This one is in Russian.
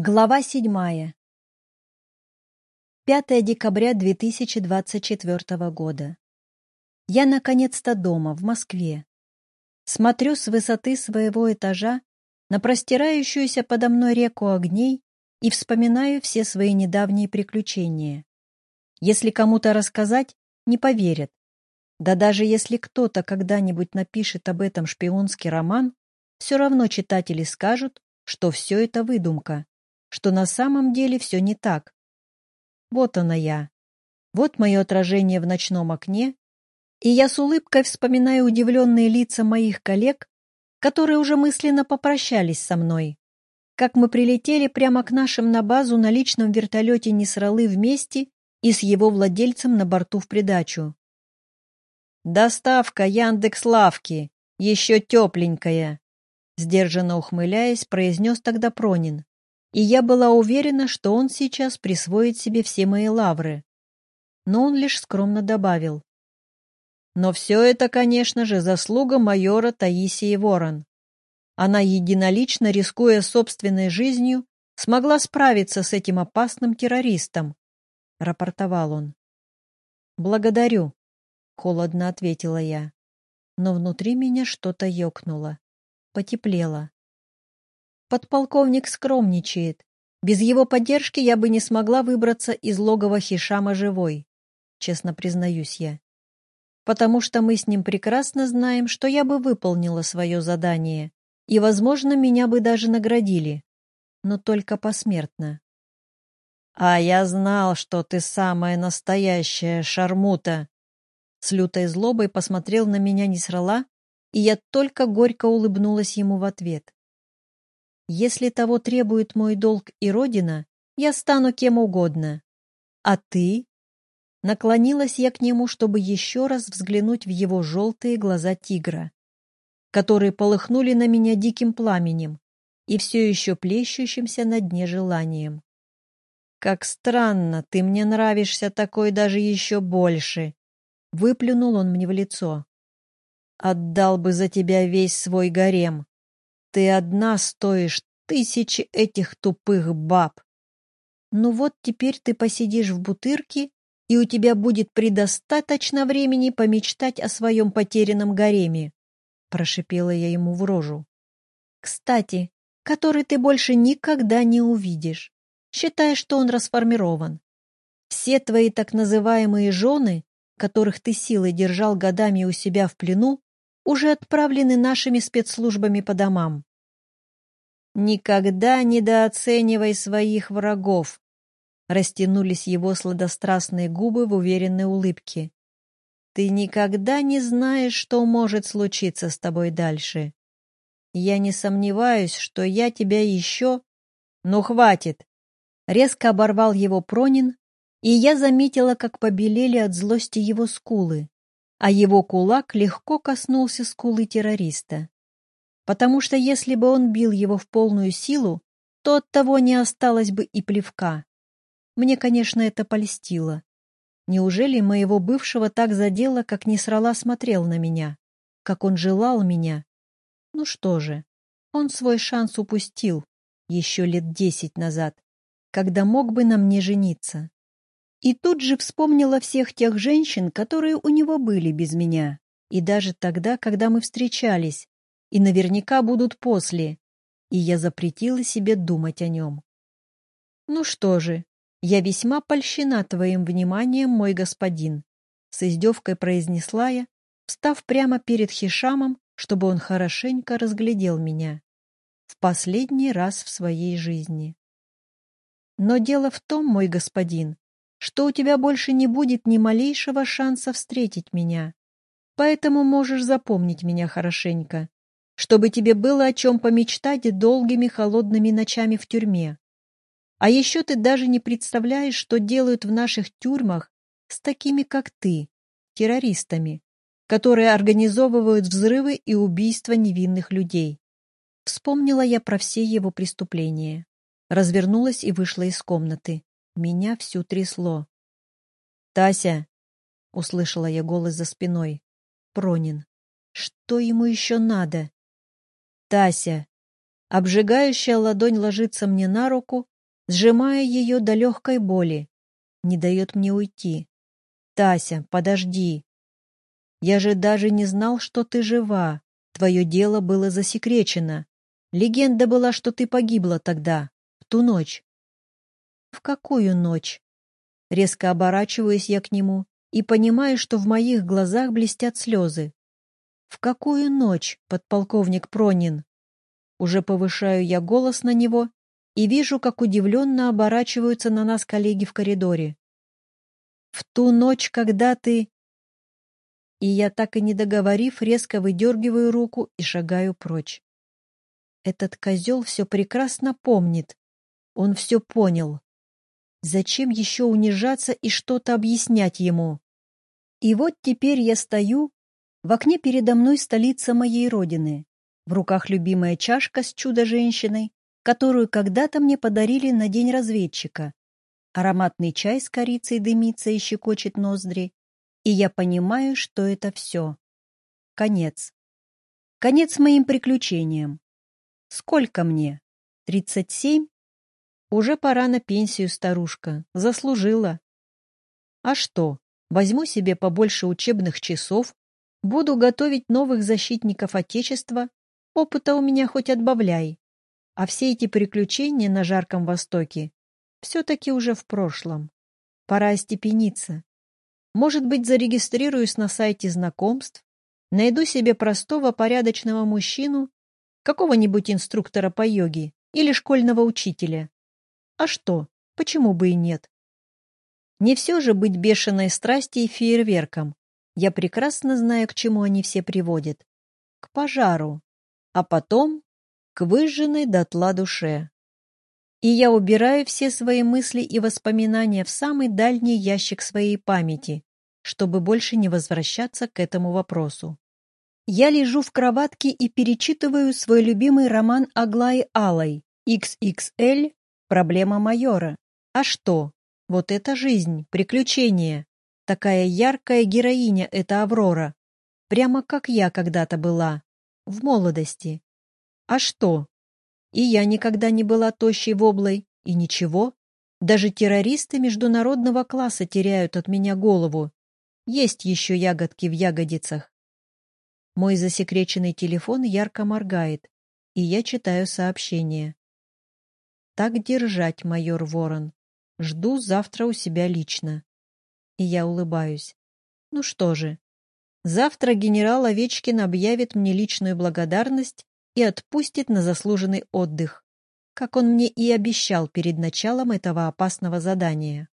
Глава седьмая. 5 декабря 2024 года. Я наконец-то дома, в Москве. Смотрю с высоты своего этажа на простирающуюся подо мной реку огней и вспоминаю все свои недавние приключения. Если кому-то рассказать, не поверят. Да даже если кто-то когда-нибудь напишет об этом шпионский роман, все равно читатели скажут, что все это выдумка что на самом деле все не так. Вот она я. Вот мое отражение в ночном окне, и я с улыбкой вспоминаю удивленные лица моих коллег, которые уже мысленно попрощались со мной. Как мы прилетели прямо к нашим на базу на личном вертолете Несралы вместе и с его владельцем на борту в придачу. «Доставка Яндекс-лавки, еще тепленькая», сдержанно ухмыляясь, произнес тогда Пронин и я была уверена, что он сейчас присвоит себе все мои лавры. Но он лишь скромно добавил. Но все это, конечно же, заслуга майора Таисии Ворон. Она единолично, рискуя собственной жизнью, смогла справиться с этим опасным террористом, — рапортовал он. «Благодарю», — холодно ответила я. Но внутри меня что-то ёкнуло, потеплело. Подполковник скромничает. Без его поддержки я бы не смогла выбраться из логова Хишама живой, честно признаюсь я. Потому что мы с ним прекрасно знаем, что я бы выполнила свое задание, и, возможно, меня бы даже наградили, но только посмертно. «А я знал, что ты самая настоящая шармута!» С лютой злобой посмотрел на меня Несрала, и я только горько улыбнулась ему в ответ. Если того требует мой долг и родина, я стану кем угодно. А ты? Наклонилась я к нему, чтобы еще раз взглянуть в его желтые глаза тигра, которые полыхнули на меня диким пламенем и все еще плещущимся на дне желанием. «Как странно, ты мне нравишься такой даже еще больше!» Выплюнул он мне в лицо. «Отдал бы за тебя весь свой гарем!» Ты одна стоишь тысячи этих тупых баб. Ну вот теперь ты посидишь в бутырке, и у тебя будет предостаточно времени помечтать о своем потерянном гареме, — прошипела я ему в рожу. Кстати, который ты больше никогда не увидишь, считая, что он расформирован. Все твои так называемые жены, которых ты силой держал годами у себя в плену, уже отправлены нашими спецслужбами по домам. Никогда недооценивай своих врагов. Растянулись его сладострастные губы в уверенной улыбке. Ты никогда не знаешь, что может случиться с тобой дальше. Я не сомневаюсь, что я тебя еще... Ну, хватит! Резко оборвал его Пронин, и я заметила, как побелели от злости его скулы а его кулак легко коснулся скулы террориста. Потому что если бы он бил его в полную силу, то от того не осталось бы и плевка. Мне, конечно, это польстило. Неужели моего бывшего так задело, как не срала смотрел на меня, как он желал меня? Ну что же, он свой шанс упустил еще лет десять назад, когда мог бы на мне жениться. И тут же вспомнила всех тех женщин, которые у него были без меня. И даже тогда, когда мы встречались. И наверняка будут после. И я запретила себе думать о нем. Ну что же, я весьма польщена твоим вниманием, мой господин. С издевкой произнесла я, встав прямо перед Хишамом, чтобы он хорошенько разглядел меня. В последний раз в своей жизни. Но дело в том, мой господин, что у тебя больше не будет ни малейшего шанса встретить меня. Поэтому можешь запомнить меня хорошенько, чтобы тебе было о чем помечтать долгими холодными ночами в тюрьме. А еще ты даже не представляешь, что делают в наших тюрьмах с такими, как ты, террористами, которые организовывают взрывы и убийства невинных людей. Вспомнила я про все его преступления. Развернулась и вышла из комнаты. Меня всю трясло. «Тася!» — услышала я голос за спиной. «Пронин! Что ему еще надо?» «Тася!» Обжигающая ладонь ложится мне на руку, сжимая ее до легкой боли. Не дает мне уйти. «Тася, подожди. Я же даже не знал, что ты жива. Твое дело было засекречено. Легенда была, что ты погибла тогда, в ту ночь». «В какую ночь?» Резко оборачиваюсь я к нему и понимаю, что в моих глазах блестят слезы. «В какую ночь, подполковник Пронин?» Уже повышаю я голос на него и вижу, как удивленно оборачиваются на нас коллеги в коридоре. «В ту ночь, когда ты...» И я, так и не договорив, резко выдергиваю руку и шагаю прочь. Этот козел все прекрасно помнит. Он все понял. Зачем еще унижаться и что-то объяснять ему? И вот теперь я стою, в окне передо мной столица моей родины, в руках любимая чашка с чудо-женщиной, которую когда-то мне подарили на день разведчика. Ароматный чай с корицей дымится и щекочет ноздри. И я понимаю, что это все. Конец. Конец моим приключениям. Сколько мне? Тридцать семь? Уже пора на пенсию, старушка. Заслужила. А что? Возьму себе побольше учебных часов, буду готовить новых защитников Отечества Опыта у меня хоть отбавляй. А все эти приключения на Жарком Востоке все-таки уже в прошлом. Пора остепениться. Может быть, зарегистрируюсь на сайте знакомств, найду себе простого порядочного мужчину, какого-нибудь инструктора по йоге или школьного учителя. А что, почему бы и нет? Не все же быть бешеной страсти и фейерверком. Я прекрасно знаю, к чему они все приводят. К пожару, а потом к выжженной дотла душе. И я убираю все свои мысли и воспоминания в самый дальний ящик своей памяти, чтобы больше не возвращаться к этому вопросу. Я лежу в кроватке и перечитываю свой любимый роман Аглаи Алой «XXL. Проблема майора». А что? Вот это жизнь, приключения. Такая яркая героиня эта Аврора. Прямо как я когда-то была в молодости. А что? И я никогда не была тощей воблой, и ничего. Даже террористы международного класса теряют от меня голову. Есть еще ягодки в ягодицах. Мой засекреченный телефон ярко моргает, и я читаю сообщение. Так держать, майор Ворон. Жду завтра у себя лично. И я улыбаюсь. Ну что же, Завтра генерал Овечкин объявит мне личную благодарность и отпустит на заслуженный отдых, как он мне и обещал перед началом этого опасного задания.